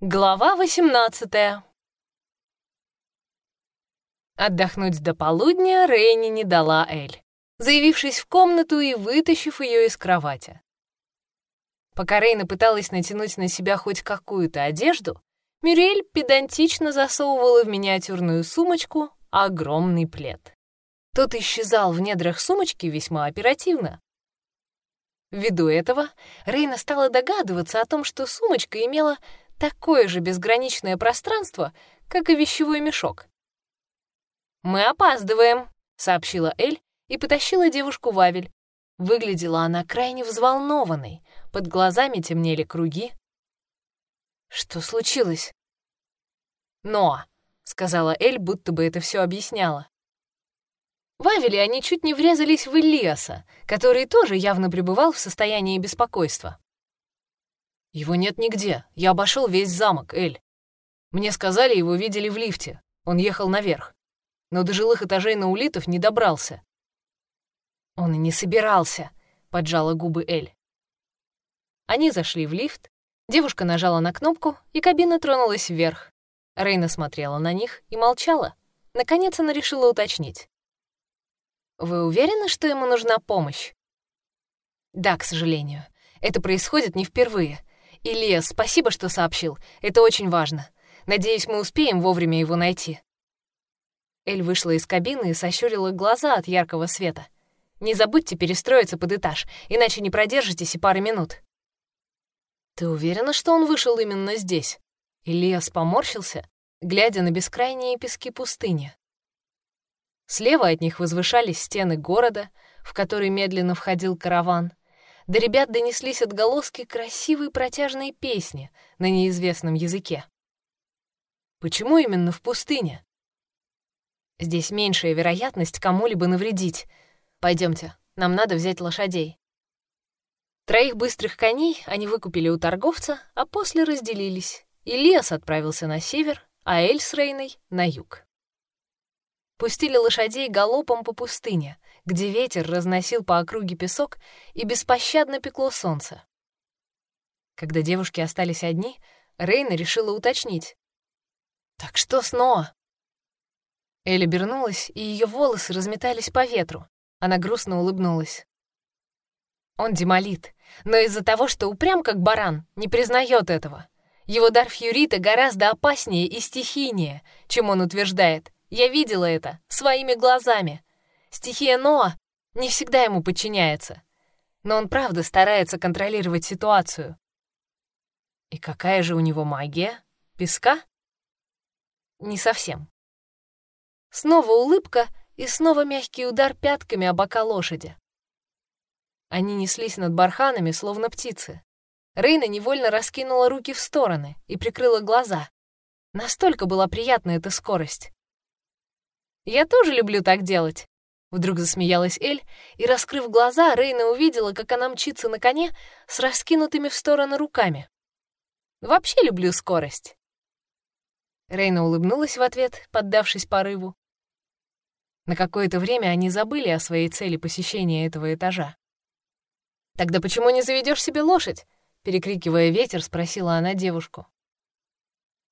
Глава 18 Отдохнуть до полудня Рейни не дала Эль, заявившись в комнату и вытащив ее из кровати. Пока Рейна пыталась натянуть на себя хоть какую-то одежду, Мюрель педантично засовывала в миниатюрную сумочку огромный плед. Тот исчезал в недрах сумочки весьма оперативно. Ввиду этого Рейна стала догадываться о том, что сумочка имела такое же безграничное пространство, как и вещевой мешок. «Мы опаздываем», — сообщила Эль и потащила девушку в. Выглядела она крайне взволнованной, под глазами темнели круги. «Что случилось?» «Но», — сказала Эль, будто бы это все объясняла. В они чуть не врезались в Ильяса, который тоже явно пребывал в состоянии беспокойства. «Его нет нигде. Я обошел весь замок, Эль. Мне сказали, его видели в лифте. Он ехал наверх. Но до жилых этажей наулитов не добрался». «Он и не собирался», — поджала губы Эль. Они зашли в лифт, девушка нажала на кнопку, и кабина тронулась вверх. Рейна смотрела на них и молчала. Наконец она решила уточнить. «Вы уверены, что ему нужна помощь?» «Да, к сожалению. Это происходит не впервые. Илья, спасибо, что сообщил. Это очень важно. Надеюсь, мы успеем вовремя его найти». Эль вышла из кабины и сощурила глаза от яркого света. «Не забудьте перестроиться под этаж, иначе не продержитесь и пары минут». «Ты уверена, что он вышел именно здесь?» Ильяс поморщился, глядя на бескрайние пески пустыни. Слева от них возвышались стены города, в который медленно входил караван. До ребят донеслись отголоски красивой протяжной песни на неизвестном языке. Почему именно в пустыне? Здесь меньшая вероятность кому-либо навредить. Пойдемте, нам надо взять лошадей. Троих быстрых коней они выкупили у торговца, а после разделились. И лес отправился на север, а Эль с Рейной — на юг. Пустили лошадей галопом по пустыне, где ветер разносил по округе песок и беспощадно пекло солнце. Когда девушки остались одни, Рейна решила уточнить. «Так что снова?» Элли обернулась, и ее волосы разметались по ветру. Она грустно улыбнулась. Он демолит, но из-за того, что упрям как баран, не признает этого. Его дар Фьюрита гораздо опаснее и стихийнее, чем он утверждает. Я видела это своими глазами. Стихия Ноа не всегда ему подчиняется. Но он правда старается контролировать ситуацию. И какая же у него магия? Песка? Не совсем. Снова улыбка и снова мягкий удар пятками о бока лошади. Они неслись над барханами, словно птицы. Рейна невольно раскинула руки в стороны и прикрыла глаза. Настолько была приятна эта скорость. «Я тоже люблю так делать», — вдруг засмеялась Эль, и, раскрыв глаза, Рейна увидела, как она мчится на коне с раскинутыми в стороны руками. «Вообще люблю скорость». Рейна улыбнулась в ответ, поддавшись порыву. На какое-то время они забыли о своей цели посещения этого этажа. «Тогда почему не заведешь себе лошадь?» Перекрикивая ветер, спросила она девушку.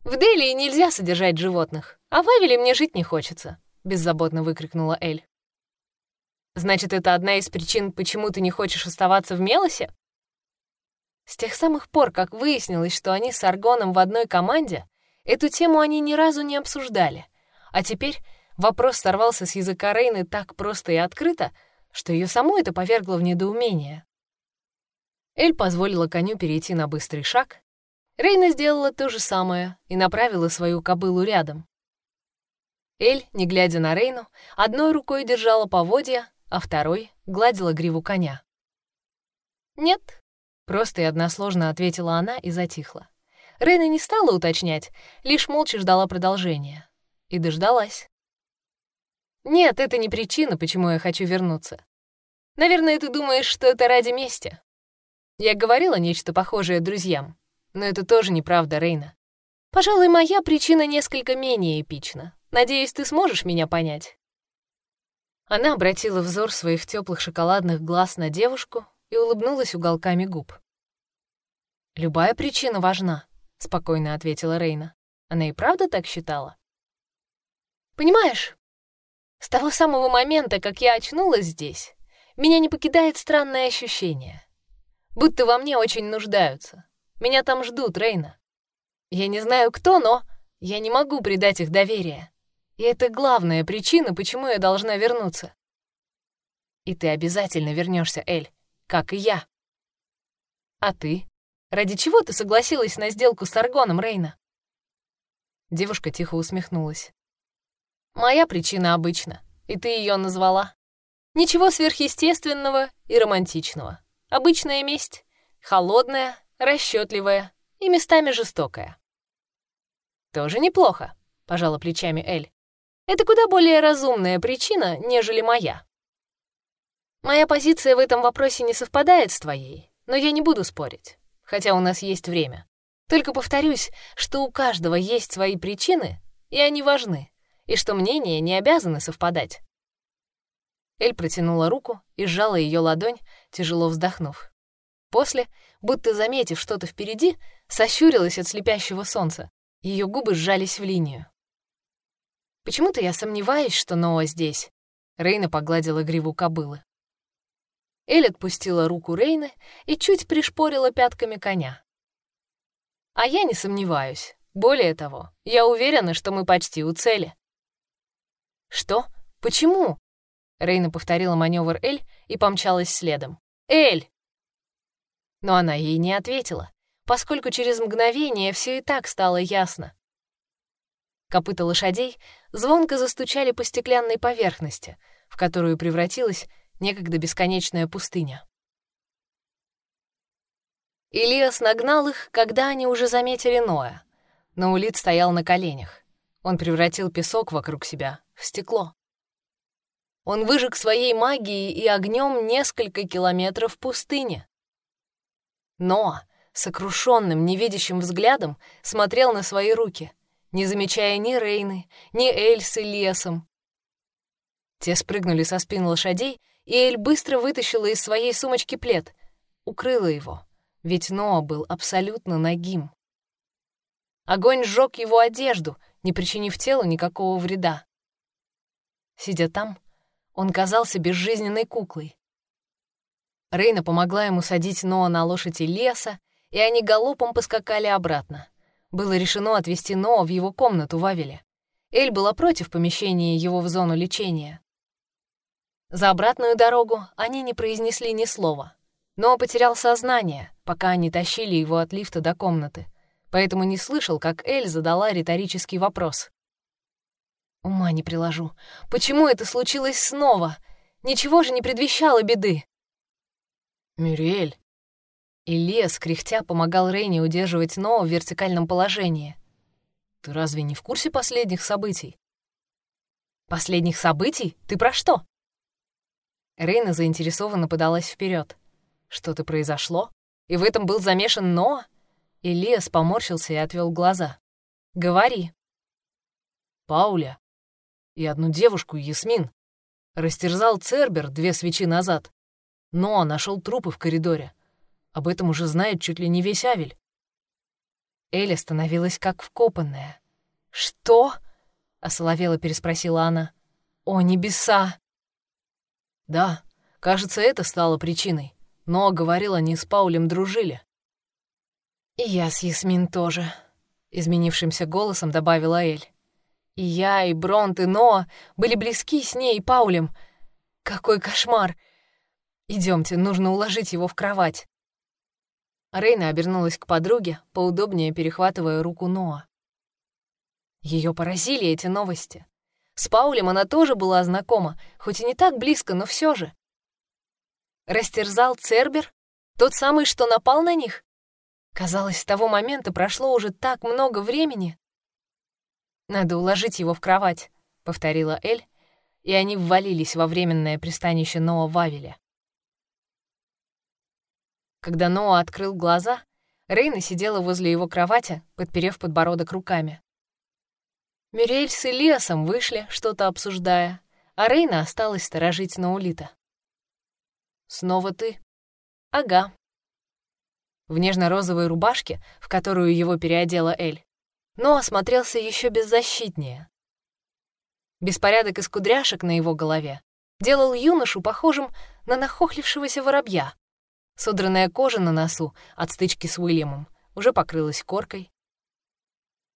«В Делии нельзя содержать животных, а в Авеле мне жить не хочется», — беззаботно выкрикнула Эль. «Значит, это одна из причин, почему ты не хочешь оставаться в Мелосе?» С тех самых пор, как выяснилось, что они с Аргоном в одной команде, эту тему они ни разу не обсуждали. А теперь вопрос сорвался с языка Рейны так просто и открыто, что ее саму это повергло в недоумение. Эль позволила коню перейти на быстрый шаг. Рейна сделала то же самое и направила свою кобылу рядом. Эль, не глядя на Рейну, одной рукой держала поводья, а второй гладила гриву коня. «Нет», — просто и односложно ответила она и затихла. Рейна не стала уточнять, лишь молча ждала продолжения. И дождалась. «Нет, это не причина, почему я хочу вернуться. Наверное, ты думаешь, что это ради мести. Я говорила нечто похожее друзьям, но это тоже неправда, Рейна. Пожалуй, моя причина несколько менее эпична. Надеюсь, ты сможешь меня понять. Она обратила взор своих теплых шоколадных глаз на девушку и улыбнулась уголками губ. «Любая причина важна», — спокойно ответила Рейна. Она и правда так считала? Понимаешь, с того самого момента, как я очнулась здесь, меня не покидает странное ощущение. Будто во мне очень нуждаются. Меня там ждут, Рейна. Я не знаю кто, но я не могу предать их доверие. И это главная причина, почему я должна вернуться. И ты обязательно вернешься, Эль, как и я. А ты? Ради чего ты согласилась на сделку с Аргоном, Рейна? Девушка тихо усмехнулась. Моя причина обычна, и ты ее назвала. Ничего сверхъестественного и романтичного. Обычная месть. Холодная, расчетливая и местами жестокая. Тоже неплохо, пожала плечами Эль. Это куда более разумная причина, нежели моя. Моя позиция в этом вопросе не совпадает с твоей, но я не буду спорить, хотя у нас есть время. Только повторюсь, что у каждого есть свои причины, и они важны, и что мнения не обязаны совпадать. Эль протянула руку и сжала ее ладонь, тяжело вздохнув. После, будто заметив что-то впереди, сощурилась от слепящего солнца. Ее губы сжались в линию. «Почему-то я сомневаюсь, что Ноа здесь», — Рейна погладила гриву кобылы. Эль отпустила руку Рейны и чуть пришпорила пятками коня. «А я не сомневаюсь. Более того, я уверена, что мы почти у цели». «Что? Почему?» Рейна повторила маневр Эль и помчалась следом. «Эль!» Но она ей не ответила, поскольку через мгновение все и так стало ясно. Копыта лошадей звонко застучали по стеклянной поверхности, в которую превратилась некогда бесконечная пустыня. Илиас нагнал их, когда они уже заметили Ноя. Но Улит стоял на коленях. Он превратил песок вокруг себя в стекло. Он выжег своей магией и огнем несколько километров пустыни. Но сокрушенным, невидящим взглядом смотрел на свои руки, не замечая ни Рейны, ни Эльсы лесом. Те спрыгнули со спин лошадей, и Эль быстро вытащила из своей сумочки плед, укрыла его, ведь Ноа был абсолютно нагим. Огонь сжег его одежду, не причинив телу никакого вреда. Сидя там, он казался безжизненной куклой. Рейна помогла ему садить Ноа на лошади леса, и они галопом поскакали обратно. Было решено отвезти Ноа в его комнату в Авеле. Эль была против помещения его в зону лечения. За обратную дорогу они не произнесли ни слова. Ноа потерял сознание, пока они тащили его от лифта до комнаты, поэтому не слышал, как Эль задала риторический вопрос. Ума не приложу. Почему это случилось снова? Ничего же не предвещало беды. Мюриэль. Ильяс, кряхтя, помогал Рейне удерживать Ноа в вертикальном положении. Ты разве не в курсе последних событий? Последних событий? Ты про что? Рейна заинтересованно подалась вперед. Что-то произошло? И в этом был замешан Ноа? Ильяс поморщился и отвел глаза. «Говори». «Пауля, и одну девушку, Ясмин. Растерзал Цербер две свечи назад. Но нашел трупы в коридоре. Об этом уже знает чуть ли не весь Авель. Эля становилась как вкопанная. «Что?» — осоловела переспросила она. «О, небеса!» «Да, кажется, это стало причиной. Но, говорил, они с Паулем дружили». «И я с Ясмин тоже», — изменившимся голосом добавила Эль. И я, и Бронт, и Ноа были близки с ней и Паулем. Какой кошмар! Идемте, нужно уложить его в кровать. Рейна обернулась к подруге, поудобнее перехватывая руку Ноа. Ее поразили эти новости. С Паулем она тоже была знакома, хоть и не так близко, но все же. Растерзал Цербер? Тот самый, что напал на них? Казалось, с того момента прошло уже так много времени. «Надо уложить его в кровать», — повторила Эль, и они ввалились во временное пристанище Ноа Вавеля. Когда Ноа открыл глаза, Рейна сидела возле его кровати, подперев подбородок руками. Мюрель с Элиасом вышли, что-то обсуждая, а Рейна осталась сторожить Наулита. «Снова ты?» «Ага». в нежно-розовой рубашке, в которую его переодела Эль, но осмотрелся еще беззащитнее. Беспорядок из кудряшек на его голове делал юношу похожим на нахохлившегося воробья. Содранная кожа на носу от стычки с Уильямом уже покрылась коркой.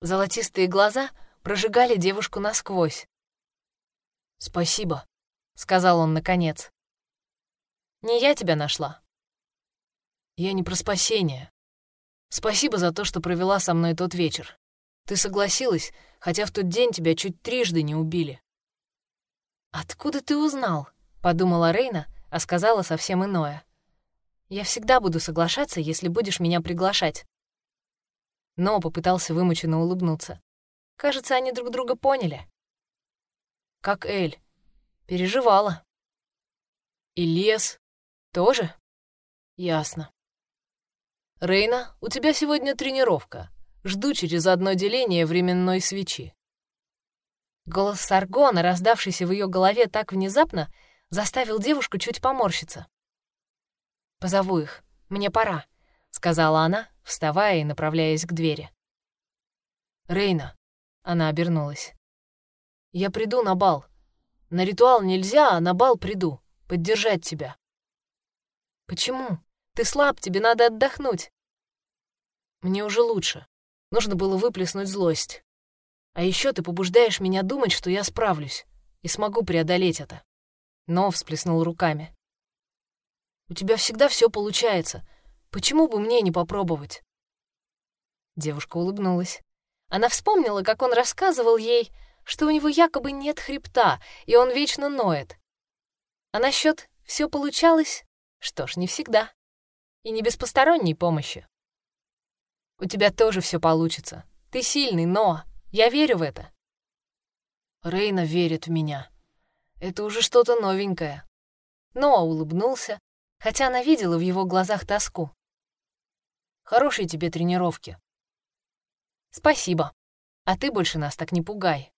Золотистые глаза прожигали девушку насквозь. «Спасибо», — сказал он наконец. «Не я тебя нашла». «Я не про спасение. Спасибо за то, что провела со мной тот вечер. Ты согласилась, хотя в тот день тебя чуть трижды не убили». «Откуда ты узнал?» — подумала Рейна, а сказала совсем иное. «Я всегда буду соглашаться, если будешь меня приглашать». Но попытался вымученно улыбнуться. Кажется, они друг друга поняли. Как Эль. Переживала. И лес. Тоже? Ясно. Рейна, у тебя сегодня тренировка. Жду через одно деление временной свечи. Голос Саргона, раздавшийся в ее голове так внезапно, заставил девушку чуть поморщиться. «Позову их. Мне пора», — сказала она, вставая и направляясь к двери. «Рейна», — она обернулась. «Я приду на бал. На ритуал нельзя, а на бал приду. Поддержать тебя». «Почему? Ты слаб, тебе надо отдохнуть». «Мне уже лучше. Нужно было выплеснуть злость. А еще ты побуждаешь меня думать, что я справлюсь и смогу преодолеть это». Но всплеснул руками. «У тебя всегда все получается. Почему бы мне не попробовать?» Девушка улыбнулась. Она вспомнила, как он рассказывал ей, что у него якобы нет хребта, и он вечно ноет. А насчет все получалось? Что ж, не всегда. И не без посторонней помощи. У тебя тоже все получится. Ты сильный, но я верю в это. Рейна верит в меня. Это уже что-то новенькое. Ноа улыбнулся, хотя она видела в его глазах тоску. Хорошей тебе тренировки. Спасибо. А ты больше нас так не пугай.